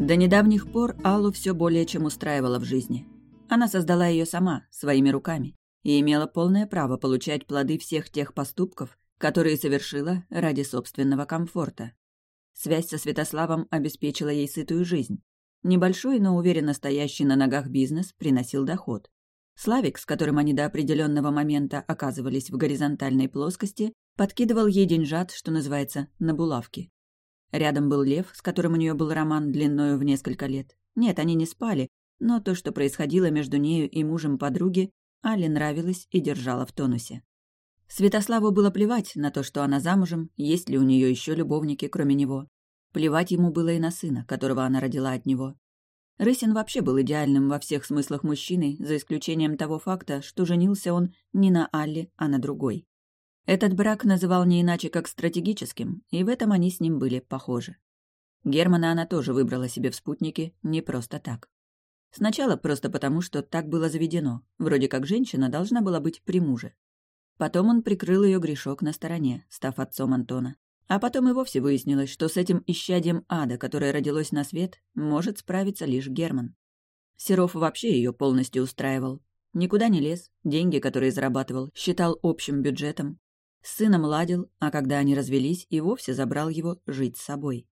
До недавних пор Аллу все более чем устраивала в жизни. Она создала ее сама, своими руками, и имела полное право получать плоды всех тех поступков, которые совершила ради собственного комфорта. Связь со Святославом обеспечила ей сытую жизнь. Небольшой, но уверенно стоящий на ногах бизнес приносил доход. Славик, с которым они до определенного момента оказывались в горизонтальной плоскости, подкидывал ей деньжат, что называется, на булавки. Рядом был Лев, с которым у нее был роман длиною в несколько лет. Нет, они не спали, но то, что происходило между нею и мужем подруги, Али нравилось и держала в тонусе. Святославу было плевать на то, что она замужем, есть ли у нее еще любовники, кроме него. Плевать ему было и на сына, которого она родила от него. Рысин вообще был идеальным во всех смыслах мужчиной, за исключением того факта, что женился он не на Алле, а на другой. Этот брак называл не иначе как стратегическим, и в этом они с ним были похожи. Германа она тоже выбрала себе в спутнике не просто так. Сначала просто потому, что так было заведено, вроде как женщина должна была быть при муже. Потом он прикрыл ее грешок на стороне, став отцом Антона. А потом и вовсе выяснилось, что с этим исчадием ада, которое родилось на свет, может справиться лишь Герман. Серов вообще ее полностью устраивал. Никуда не лез, деньги, которые зарабатывал, считал общим бюджетом, с сыном ладил, а когда они развелись, и вовсе забрал его жить с собой.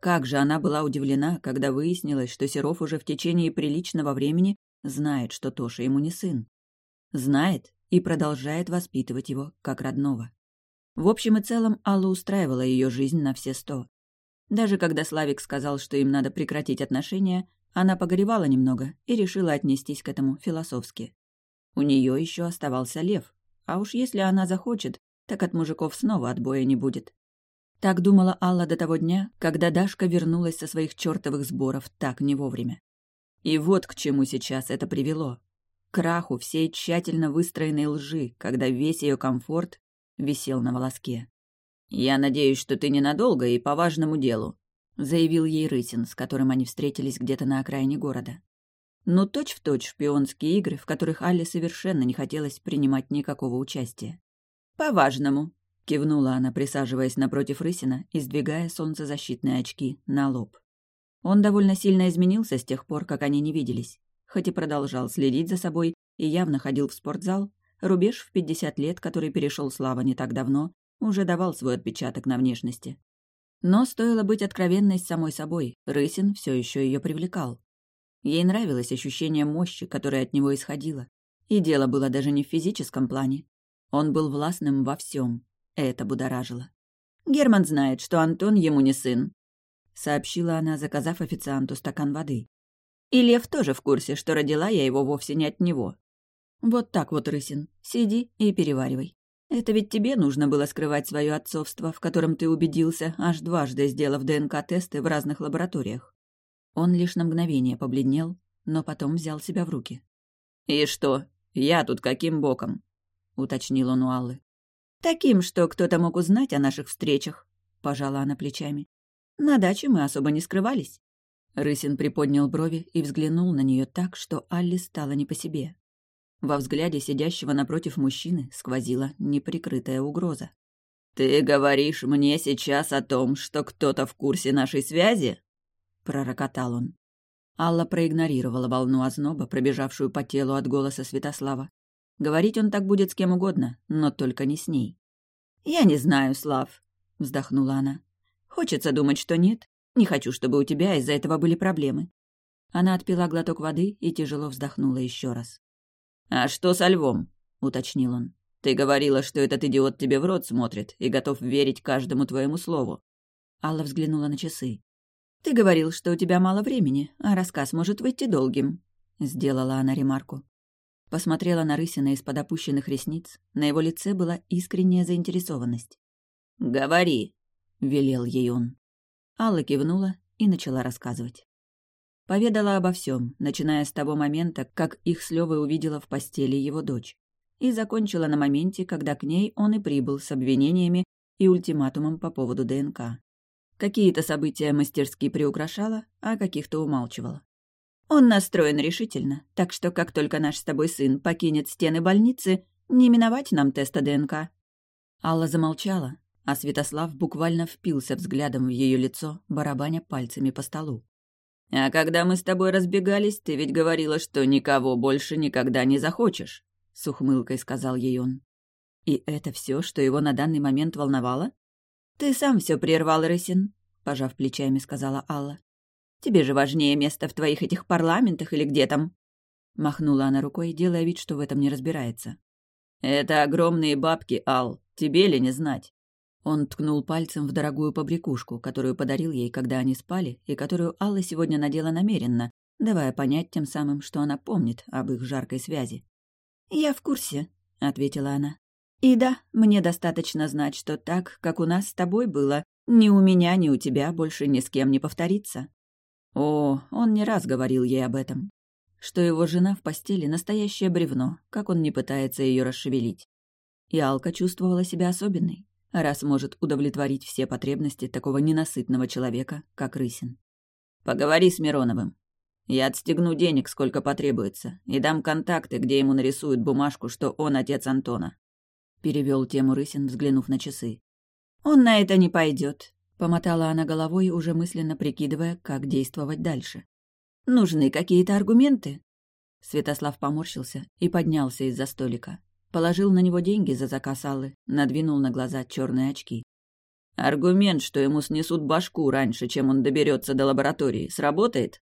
Как же она была удивлена, когда выяснилось, что Серов уже в течение приличного времени знает, что Тоша ему не сын. Знает и продолжает воспитывать его как родного. В общем и целом Алла устраивала ее жизнь на все сто. Даже когда Славик сказал, что им надо прекратить отношения, она погоревала немного и решила отнестись к этому философски. У нее еще оставался лев, а уж если она захочет, так от мужиков снова отбоя не будет. Так думала Алла до того дня, когда Дашка вернулась со своих чертовых сборов так не вовремя. И вот к чему сейчас это привело. Краху всей тщательно выстроенной лжи, когда весь ее комфорт висел на волоске. «Я надеюсь, что ты ненадолго и по важному делу», заявил ей Рысин, с которым они встретились где-то на окраине города. Ну, точь-в-точь шпионские игры, в которых Алле совершенно не хотелось принимать никакого участия. «По-важному», — кивнула она, присаживаясь напротив Рысина и сдвигая солнцезащитные очки на лоб. Он довольно сильно изменился с тех пор, как они не виделись. Хоть и продолжал следить за собой и явно ходил в спортзал, рубеж в 50 лет, который перешел Слава не так давно, уже давал свой отпечаток на внешности. Но стоило быть откровенной с самой собой, Рысин все еще ее привлекал. Ей нравилось ощущение мощи, которое от него исходило. И дело было даже не в физическом плане. Он был властным во всем. Это будоражило. «Герман знает, что Антон ему не сын», — сообщила она, заказав официанту стакан воды. «И Лев тоже в курсе, что родила я его вовсе не от него. Вот так вот, Рысин, сиди и переваривай. Это ведь тебе нужно было скрывать свое отцовство, в котором ты убедился, аж дважды сделав ДНК-тесты в разных лабораториях». Он лишь на мгновение побледнел, но потом взял себя в руки. «И что? Я тут каким боком? Уточнил он у Аллы. «Таким, что кто-то мог узнать о наших встречах», — пожала она плечами. «На даче мы особо не скрывались». Рысин приподнял брови и взглянул на нее так, что Алле стало не по себе. Во взгляде сидящего напротив мужчины сквозила неприкрытая угроза. «Ты говоришь мне сейчас о том, что кто-то в курсе нашей связи?» — пророкотал он. Алла проигнорировала волну озноба, пробежавшую по телу от голоса Святослава, Говорить он так будет с кем угодно, но только не с ней. «Я не знаю, Слав», — вздохнула она. «Хочется думать, что нет. Не хочу, чтобы у тебя из-за этого были проблемы». Она отпила глоток воды и тяжело вздохнула еще раз. «А что со львом?» — уточнил он. «Ты говорила, что этот идиот тебе в рот смотрит и готов верить каждому твоему слову». Алла взглянула на часы. «Ты говорил, что у тебя мало времени, а рассказ может выйти долгим», — сделала она ремарку. Посмотрела на Рысина из-под опущенных ресниц. На его лице была искренняя заинтересованность. «Говори», — велел ей он. Алла кивнула и начала рассказывать. Поведала обо всем, начиная с того момента, как их с Левой увидела в постели его дочь, и закончила на моменте, когда к ней он и прибыл с обвинениями и ультиматумом по поводу ДНК. Какие-то события мастерски приукрашала, а каких-то умалчивала. Он настроен решительно, так что как только наш с тобой сын покинет стены больницы, не миновать нам теста ДНК». Алла замолчала, а Святослав буквально впился взглядом в ее лицо, барабаня пальцами по столу. «А когда мы с тобой разбегались, ты ведь говорила, что никого больше никогда не захочешь», — с ухмылкой сказал ей он. «И это все, что его на данный момент волновало?» «Ты сам все прервал, Рысин», — пожав плечами, сказала Алла. «Тебе же важнее место в твоих этих парламентах или где там?» Махнула она рукой, делая вид, что в этом не разбирается. «Это огромные бабки, Ал, тебе ли не знать?» Он ткнул пальцем в дорогую побрякушку, которую подарил ей, когда они спали, и которую Алла сегодня надела намеренно, давая понять тем самым, что она помнит об их жаркой связи. «Я в курсе», — ответила она. «И да, мне достаточно знать, что так, как у нас с тобой было, ни у меня, ни у тебя больше ни с кем не повторится». О, он не раз говорил ей об этом. Что его жена в постели — настоящее бревно, как он не пытается ее расшевелить. И Алка чувствовала себя особенной раз может удовлетворить все потребности такого ненасытного человека, как Рысин. «Поговори с Мироновым. Я отстегну денег, сколько потребуется, и дам контакты, где ему нарисуют бумажку, что он отец Антона», — перевел тему Рысин, взглянув на часы. «Он на это не пойдет», — помотала она головой, уже мысленно прикидывая, как действовать дальше. «Нужны какие-то аргументы?» Святослав поморщился и поднялся из-за столика. Положил на него деньги за заказ Аллы, надвинул на глаза черные очки. Аргумент, что ему снесут башку раньше, чем он доберется до лаборатории, сработает?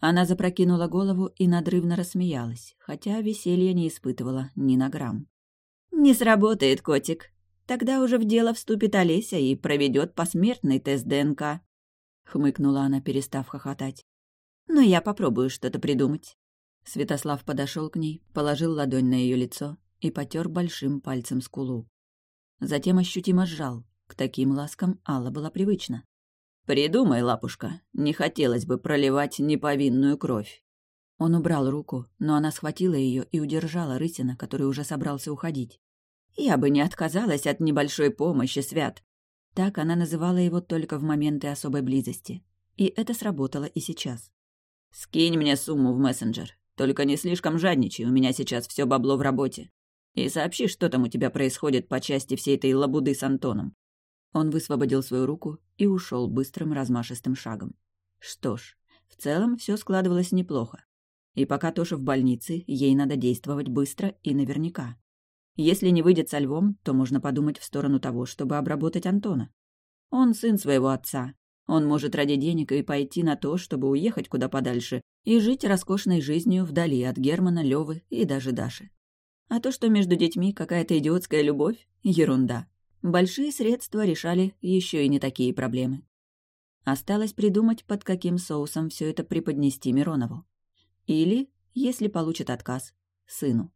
Она запрокинула голову и надрывно рассмеялась, хотя веселья не испытывала ни на грамм. «Не сработает, котик. Тогда уже в дело вступит Олеся и проведет посмертный тест ДНК», — хмыкнула она, перестав хохотать. «Но я попробую что-то придумать». Святослав подошел к ней, положил ладонь на ее лицо и потер большим пальцем скулу. Затем ощутимо сжал. К таким ласкам Алла была привычна. «Придумай, лапушка, не хотелось бы проливать неповинную кровь». Он убрал руку, но она схватила ее и удержала Рысина, который уже собрался уходить. «Я бы не отказалась от небольшой помощи, Свят». Так она называла его только в моменты особой близости. И это сработало и сейчас. «Скинь мне сумму в мессенджер. Только не слишком жадничай, у меня сейчас все бабло в работе. И сообщи, что там у тебя происходит по части всей этой лабуды с Антоном». Он высвободил свою руку и ушел быстрым размашистым шагом. Что ж, в целом все складывалось неплохо. И пока Тоша в больнице, ей надо действовать быстро и наверняка. Если не выйдет со львом, то можно подумать в сторону того, чтобы обработать Антона. Он сын своего отца. Он может ради денег и пойти на то, чтобы уехать куда подальше и жить роскошной жизнью вдали от Германа, Левы и даже Даши. А то, что между детьми какая-то идиотская любовь — ерунда. Большие средства решали еще и не такие проблемы. Осталось придумать, под каким соусом все это преподнести Миронову. Или, если получит отказ, сыну.